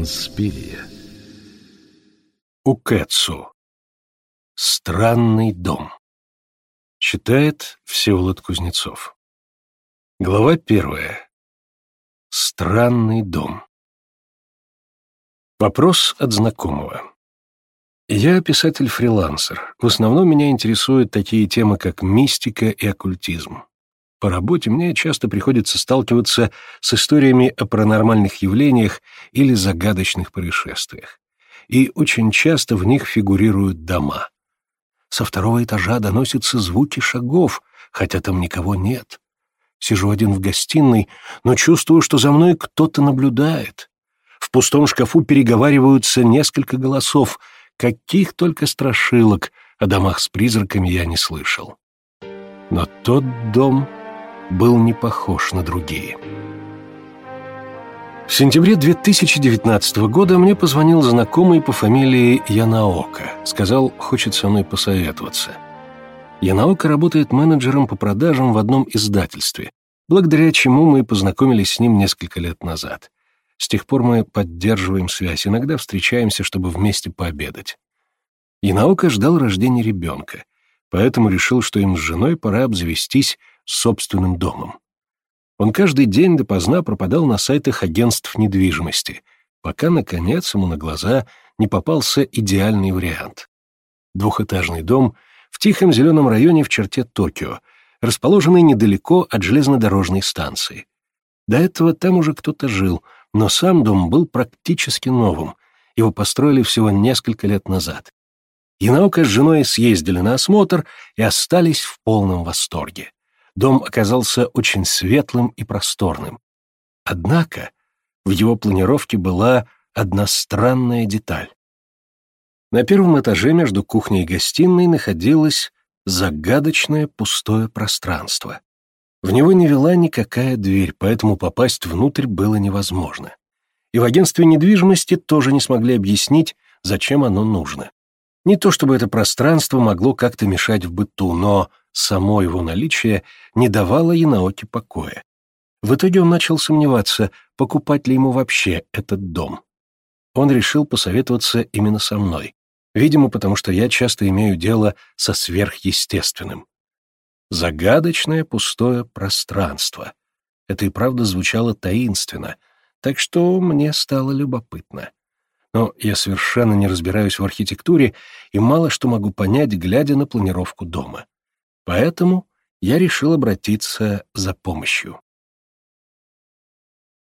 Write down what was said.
Инспирия. Укэцу. Странный дом. Читает Всеволод Кузнецов. Глава первая. Странный дом. Вопрос от знакомого. Я писатель-фрилансер. В основном меня интересуют такие темы, как мистика и оккультизм. По работе мне часто приходится сталкиваться с историями о паранормальных явлениях или загадочных происшествиях. И очень часто в них фигурируют дома. Со второго этажа доносятся звуки шагов, хотя там никого нет. Сижу один в гостиной, но чувствую, что за мной кто-то наблюдает. В пустом шкафу переговариваются несколько голосов, каких только страшилок о домах с призраками я не слышал. Но тот дом был не похож на другие. В сентябре 2019 года мне позвонил знакомый по фамилии Янаока. Сказал, хочет со мной посоветоваться. Янаока работает менеджером по продажам в одном издательстве, благодаря чему мы познакомились с ним несколько лет назад. С тех пор мы поддерживаем связь, иногда встречаемся, чтобы вместе пообедать. Янаока ждал рождения ребенка, поэтому решил, что им с женой пора обзавестись собственным домом. Он каждый день допоздна пропадал на сайтах агентств недвижимости, пока, наконец, ему на глаза не попался идеальный вариант. Двухэтажный дом в тихом зеленом районе в черте Токио, расположенный недалеко от железнодорожной станции. До этого там уже кто-то жил, но сам дом был практически новым, его построили всего несколько лет назад. Янаока с женой съездили на осмотр и остались в полном восторге. Дом оказался очень светлым и просторным. Однако в его планировке была одна странная деталь. На первом этаже между кухней и гостиной находилось загадочное пустое пространство. В него не вела никакая дверь, поэтому попасть внутрь было невозможно. И в агентстве недвижимости тоже не смогли объяснить, зачем оно нужно. Не то чтобы это пространство могло как-то мешать в быту, но Само его наличие не давало Янаоке покоя. В итоге он начал сомневаться, покупать ли ему вообще этот дом. Он решил посоветоваться именно со мной, видимо, потому что я часто имею дело со сверхъестественным. Загадочное пустое пространство. Это и правда звучало таинственно, так что мне стало любопытно. Но я совершенно не разбираюсь в архитектуре и мало что могу понять, глядя на планировку дома. Поэтому я решил обратиться за помощью.